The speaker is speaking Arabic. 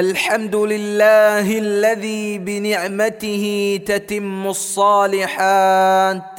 الحمد لله الذي بنعمته تتم الصالحات.